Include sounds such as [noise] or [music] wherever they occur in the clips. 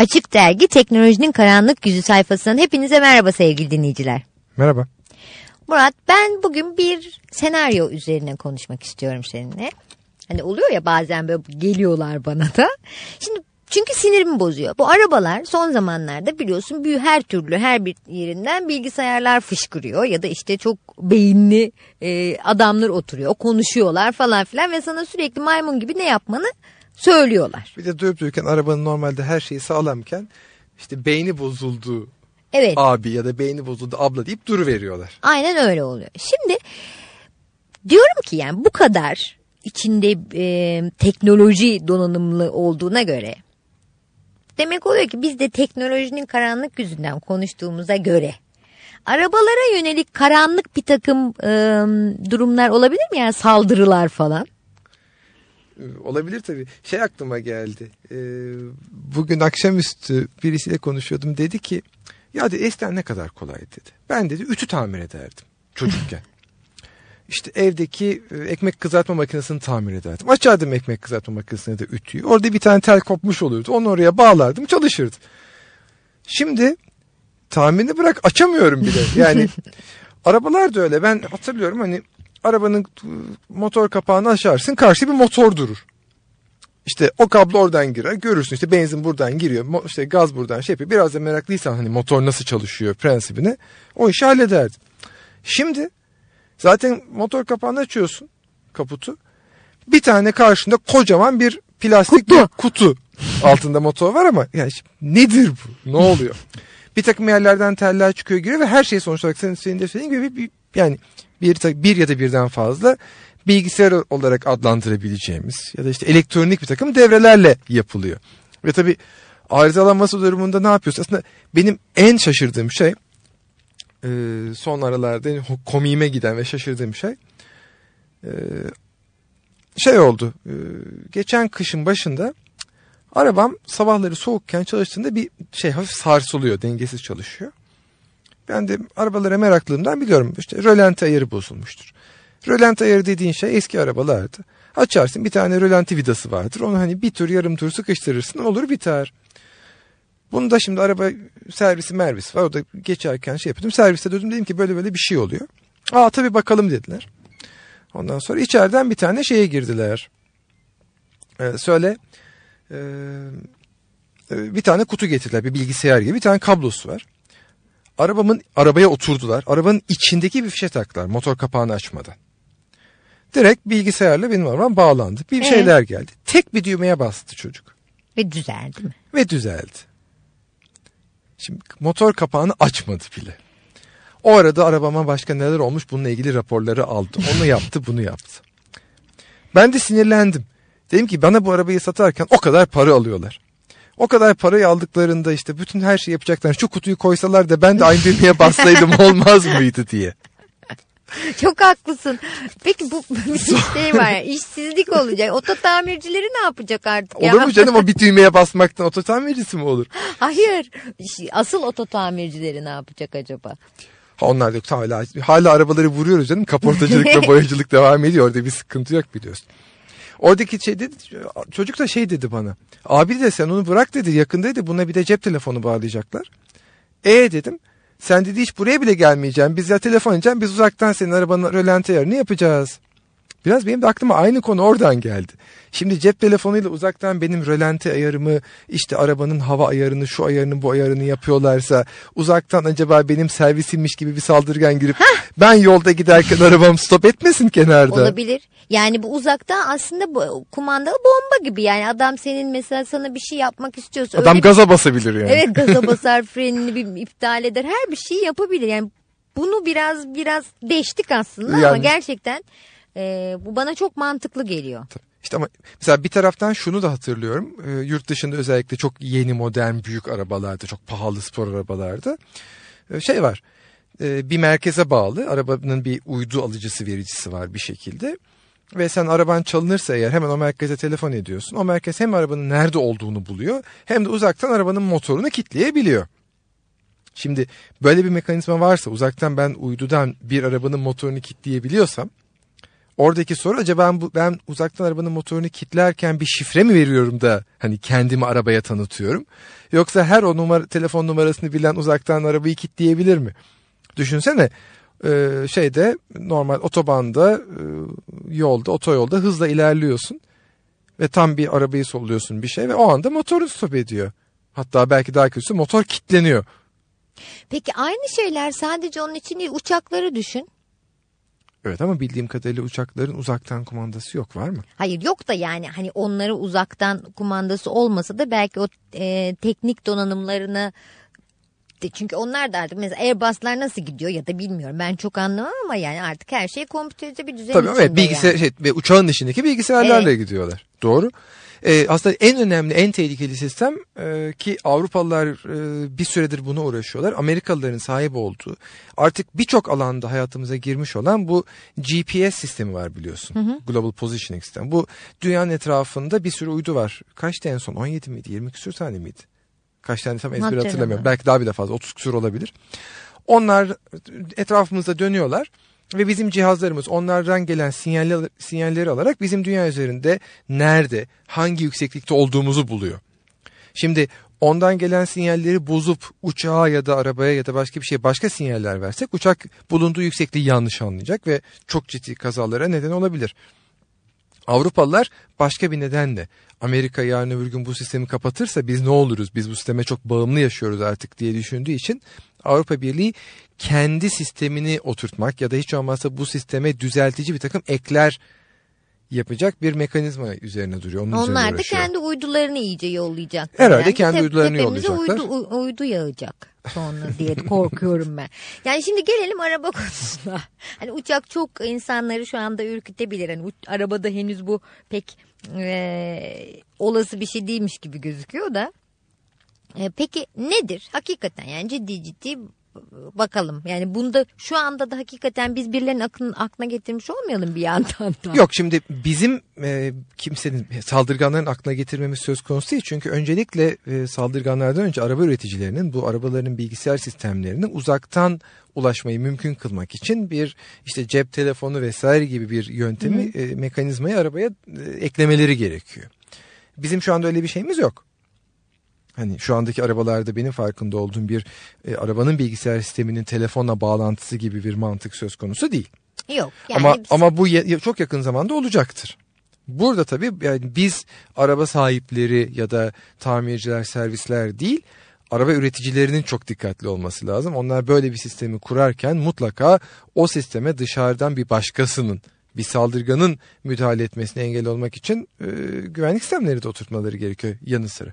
Açık Dergi Teknolojinin Karanlık Yüzü sayfasından hepinize merhaba sevgili dinleyiciler. Merhaba. Murat ben bugün bir senaryo üzerine konuşmak istiyorum seninle. Hani oluyor ya bazen böyle geliyorlar bana da. Şimdi çünkü sinirimi bozuyor. Bu arabalar son zamanlarda biliyorsun büyü her türlü her bir yerinden bilgisayarlar fışkırıyor ya da işte çok beyinli e, adamlar oturuyor, konuşuyorlar falan filan ve sana sürekli maymun gibi ne yapmanı söylüyorlar. Bir de durup dururken arabanın normalde her şeyi sağlamken işte beyni bozuldu Evet. abi ya da beyni bozuldu abla deyip duru veriyorlar. Aynen öyle oluyor. Şimdi diyorum ki yani bu kadar içinde e, teknoloji donanımlı olduğuna göre demek oluyor ki biz de teknolojinin karanlık yüzünden konuştuğumuza göre arabalara yönelik karanlık bir takım e, durumlar olabilir mi yani saldırılar falan? Olabilir tabii. Şey aklıma geldi. Ee, bugün akşamüstü birisiyle konuşuyordum. Dedi ki ya dedi eskiden ne kadar kolay dedi. Ben dedi ütü tamir ederdim çocukken. [laughs] İşte evdeki e, ekmek kızartma makinesini tamir ederdim. Açardım ekmek kızartma makinesine de ütüyü. Orada bir tane tel kopmuş olurdu. Onu oraya bağlardım çalışırdı. Şimdi tamirini bırak açamıyorum bile. Yani [laughs] arabalar da öyle. Ben hatırlıyorum hani arabanın e, motor kapağını açarsın karşıda bir motor durur. İşte o kablo oradan girer. Görürsün işte benzin buradan giriyor. işte gaz buradan şey yapıyor. Biraz da meraklıysan hani motor nasıl çalışıyor prensibini o işi hallederdi. Şimdi zaten motor kapağını açıyorsun kaputu. Bir tane karşında kocaman bir plastik Kutu. bir kutu altında motor var ama yani nedir bu? Ne oluyor? [laughs] bir takım yerlerden teller çıkıyor giriyor ve her şey sonuç olarak senin, senin de söylediğin gibi bir, yani bir, bir ya da birden fazla bilgisayar olarak adlandırabileceğimiz ya da işte elektronik bir takım devrelerle yapılıyor. Ve tabii arızalanması durumunda ne yapıyorsun? Aslında benim en şaşırdığım şey son aralarda komiğime giden ve şaşırdığım şey şey oldu. Geçen kışın başında arabam sabahları soğukken çalıştığında bir şey hafif sarsılıyor, dengesiz çalışıyor. Ben de arabalara meraklığımdan biliyorum işte rölanti ayarı bozulmuştur. Rölanti ayarı dediğin şey eski arabalardı. Açarsın bir tane rölanti vidası vardır. Onu hani bir tur yarım tur sıkıştırırsın olur biter. Bunu da şimdi araba servisi mervis var. O da geçerken şey yapıyordum. Serviste döndüm dedim ki böyle böyle bir şey oluyor. Aa tabii bakalım dediler. Ondan sonra içeriden bir tane şeye girdiler. Ee, söyle. Ee, e, bir tane kutu getirdiler. Bir bilgisayar gibi. Bir tane kablosu var. Arabamın arabaya oturdular. Arabanın içindeki bir fişe taktılar. Motor kapağını açmadan. Direkt bilgisayarla benim arabam bağlandı. Bir Ee? şeyler geldi. Tek bir düğmeye bastı çocuk. Ve düzeldi mi? Ve düzeldi. Şimdi motor kapağını açmadı bile. O arada arabama başka neler olmuş bununla ilgili raporları aldı. Onu [laughs] yaptı bunu yaptı. Ben de sinirlendim. Dedim ki bana bu arabayı satarken o kadar para alıyorlar. O kadar parayı aldıklarında işte bütün her şeyi yapacaklar. Şu kutuyu koysalar da ben de aynı düğmeye bassaydım [laughs] olmaz mıydı diye. Çok haklısın. Peki bu bir [laughs] şey var ya işsizlik olacak. Oto tamircileri ne yapacak artık ya? Olur mu canım o bir düğmeye basmaktan oto tamircisi mi olur? Hayır. Asıl oto tamircileri ne yapacak acaba? Ha onlar da yok hala, hala arabaları vuruyoruz canım. Kaportacılıkla [laughs] boyacılık devam ediyor. Orada bir sıkıntı yok biliyorsun. Oradaki şey dedi, çocuk da şey dedi bana. Abi de sen onu bırak dedi yakındaydı buna bir de cep telefonu bağlayacaklar. E dedim sen dedi hiç buraya bile gelmeyeceğim. Biz ya telefon edeceğim biz uzaktan senin arabanın rölanti ayarını yapacağız. Biraz benim de aklıma aynı konu oradan geldi. Şimdi cep telefonuyla uzaktan benim rölanti ayarımı işte arabanın hava ayarını şu ayarını bu ayarını yapıyorlarsa uzaktan acaba benim servisimmiş gibi bir saldırgan girip ben yolda giderken arabam stop etmesin kenarda. Olabilir. Yani bu uzaktan aslında bu kumandalı bomba gibi. Yani adam senin mesela sana bir şey yapmak istiyorsa. Adam öyle bir- gaza basabilir yani. Evet gaza [laughs] basar frenini bir iptal eder. Her bir şeyi yapabilir. Yani bunu biraz biraz deştik aslında ama Yani- gerçekten e, bu bana çok mantıklı geliyor. İşte ama mesela bir taraftan şunu da hatırlıyorum. E, yurt dışında özellikle çok yeni modern büyük arabalarda, çok pahalı spor arabalarda e, şey var. E, bir merkeze bağlı arabanın bir uydu alıcısı vericisi var bir şekilde. Ve sen araban çalınırsa eğer hemen o merkeze telefon ediyorsun. O merkez hem arabanın nerede olduğunu buluyor hem de uzaktan arabanın motorunu kitleyebiliyor. Şimdi böyle bir mekanizma varsa uzaktan ben uydudan bir arabanın motorunu kitleyebiliyorsam oradaki soru acaba ben, bu, ben uzaktan arabanın motorunu kilitlerken bir şifre mi veriyorum da hani kendimi arabaya tanıtıyorum? Yoksa her o numara, telefon numarasını bilen uzaktan arabayı kilitleyebilir mi? Düşünsene şeyde normal otobanda yolda otoyolda hızla ilerliyorsun ve tam bir arabayı solluyorsun bir şey ve o anda motorun stop ediyor. Hatta belki daha kötüsü motor kilitleniyor. Peki aynı şeyler sadece onun için değil uçakları düşün. Evet ama bildiğim kadarıyla uçakların uzaktan kumandası yok var mı? Hayır yok da yani hani onları uzaktan kumandası olmasa da belki o e, teknik donanımlarını çünkü onlar da artık mesela Airbus'lar nasıl gidiyor ya da bilmiyorum ben çok anlamam ama yani artık her şey kompüterize bir düzen Tabii içinde evet bilgisayar yani. şey, uçağın içindeki bilgisayarlarla gidiyorlar. Doğru. Ee, aslında en önemli, en tehlikeli sistem e, ki Avrupalılar e, bir süredir buna uğraşıyorlar. Amerikalıların sahip olduğu artık birçok alanda hayatımıza girmiş olan bu GPS sistemi var biliyorsun. Global Positioning System. Bu dünyanın etrafında bir sürü uydu var. Kaçtı en son? 17 miydi? 20 küsür tane miydi? Kaç tane tam ezberi Hatırlamıyorum. Belki daha bile fazla. 30 küsur olabilir. Onlar etrafımızda dönüyorlar ve bizim cihazlarımız onlardan gelen sinyaller, sinyalleri alarak bizim dünya üzerinde nerede, hangi yükseklikte olduğumuzu buluyor. Şimdi ondan gelen sinyalleri bozup uçağa ya da arabaya ya da başka bir şeye başka sinyaller versek uçak bulunduğu yüksekliği yanlış anlayacak ve çok ciddi kazalara neden olabilir. Avrupalılar başka bir nedenle Amerika yarın öbür gün bu sistemi kapatırsa biz ne oluruz? Biz bu sisteme çok bağımlı yaşıyoruz artık diye düşündüğü için Avrupa Birliği kendi sistemini oturtmak ya da hiç olmazsa bu sisteme düzeltici bir takım ekler yapacak bir mekanizma üzerine duruyor. Onun Onlar da kendi uydularını iyice yollayacak. Herhalde kendi tep- uydularını yollayacaklar. Uydu, uydu yağacak sonra diye [laughs] korkuyorum ben. Yani şimdi gelelim araba [laughs] konusuna. Hani uçak çok insanları şu anda ürkütebilir. Hani arabada henüz bu pek e, olası bir şey değilmiş gibi gözüküyor da. E, peki nedir? Hakikaten yani ciddi ciddi bakalım. Yani bunda şu anda da hakikaten biz birilerinin aklına, aklına getirmiş olmayalım bir yandan da. Yok şimdi bizim e, kimsenin saldırganların aklına getirmemiz söz konusu değil. Çünkü öncelikle e, saldırganlardan önce araba üreticilerinin bu arabaların bilgisayar sistemlerine uzaktan ulaşmayı mümkün kılmak için bir işte cep telefonu vesaire gibi bir yöntemi e, mekanizmayı arabaya e, eklemeleri gerekiyor. Bizim şu anda öyle bir şeyimiz yok. Hani şu andaki arabalarda benim farkında olduğum bir e, arabanın bilgisayar sisteminin telefonla bağlantısı gibi bir mantık söz konusu değil. Yok. Yani ama biz- ama bu ya- çok yakın zamanda olacaktır. Burada tabii yani biz araba sahipleri ya da tamirciler, servisler değil, araba üreticilerinin çok dikkatli olması lazım. Onlar böyle bir sistemi kurarken mutlaka o sisteme dışarıdan bir başkasının, bir saldırganın müdahale etmesine engel olmak için e, güvenlik sistemleri de oturtmaları gerekiyor yanı sıra.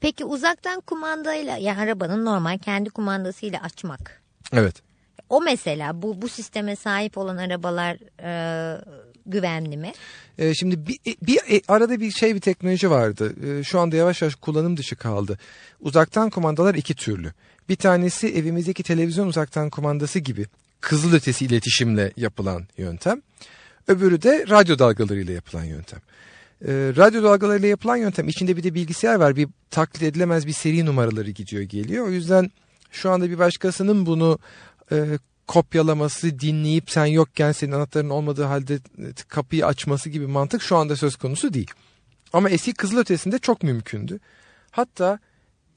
Peki uzaktan kumandayla yani arabanın normal kendi kumandasıyla açmak. Evet. O mesela bu bu sisteme sahip olan arabalar e, güvenli mi? Ee, şimdi bir, bir e, arada bir şey bir teknoloji vardı. Ee, şu anda yavaş yavaş kullanım dışı kaldı. Uzaktan kumandalar iki türlü. Bir tanesi evimizdeki televizyon uzaktan kumandası gibi kızılötesi iletişimle yapılan yöntem. Öbürü de radyo dalgalarıyla yapılan yöntem. Ee, radyo dalgalarıyla yapılan yöntem içinde bir de bilgisayar var. Bir taklit edilemez bir seri numaraları gidiyor geliyor. O yüzden şu anda bir başkasının bunu e, kopyalaması, dinleyip sen yokken senin anahtarın olmadığı halde e, kapıyı açması gibi mantık şu anda söz konusu değil. Ama eski kızılötesinde çok mümkündü. Hatta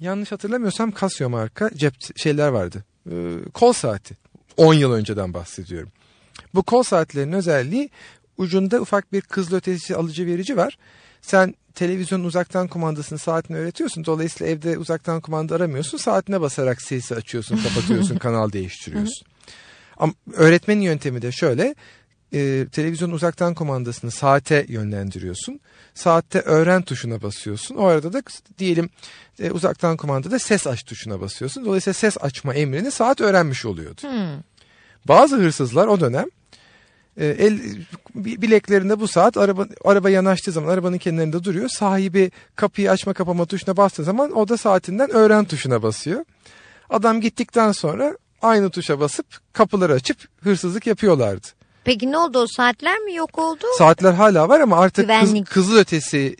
yanlış hatırlamıyorsam Casio marka cep şeyler vardı. Ee, kol saati. 10 yıl önceden bahsediyorum. Bu kol saatlerin özelliği ucunda ufak bir kızılötesi alıcı verici var. Sen televizyonun uzaktan kumandasını saatini öğretiyorsun. Dolayısıyla evde uzaktan kumanda aramıyorsun. Saatine basarak sesi açıyorsun, kapatıyorsun, [laughs] kanal değiştiriyorsun. Ama öğretmenin yöntemi de şöyle. E, televizyonun uzaktan kumandasını saate yönlendiriyorsun. Saatte öğren tuşuna basıyorsun. O arada da diyelim e, uzaktan kumandada ses aç tuşuna basıyorsun. Dolayısıyla ses açma emrini saat öğrenmiş oluyordu. Hmm. Bazı hırsızlar o dönem e, el bileklerinde bu saat araba araba yanaştığı zaman arabanın kenarında duruyor. Sahibi kapıyı açma kapama tuşuna bastığı zaman o da saatinden öğren tuşuna basıyor. Adam gittikten sonra aynı tuşa basıp kapıları açıp hırsızlık yapıyorlardı. Peki ne oldu o saatler mi yok oldu? Saatler hala var ama artık kız, Güvenlik. kızıl ötesi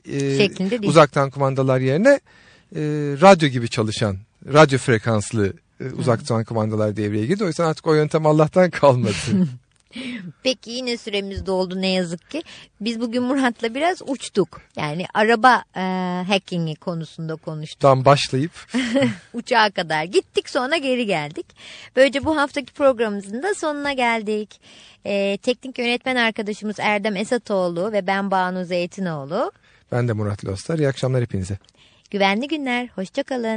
e, uzaktan kumandalar yerine e, radyo gibi çalışan radyo frekanslı e, uzaktan kumandalar devreye girdi. O yüzden artık o yöntem Allah'tan kalmadı. [laughs] Peki yine süremiz doldu ne yazık ki. Biz bugün Murat'la biraz uçtuk. Yani araba e, hackingi konusunda konuştuk. Tam başlayıp [laughs] Uçağa kadar gittik sonra geri geldik. Böylece bu haftaki programımızın da sonuna geldik. E, teknik yönetmen arkadaşımız Erdem Esatoğlu ve ben Banu Zeytinoğlu. ben de Murat Lostar. İyi akşamlar hepinize. Güvenli günler, hoşçakalın.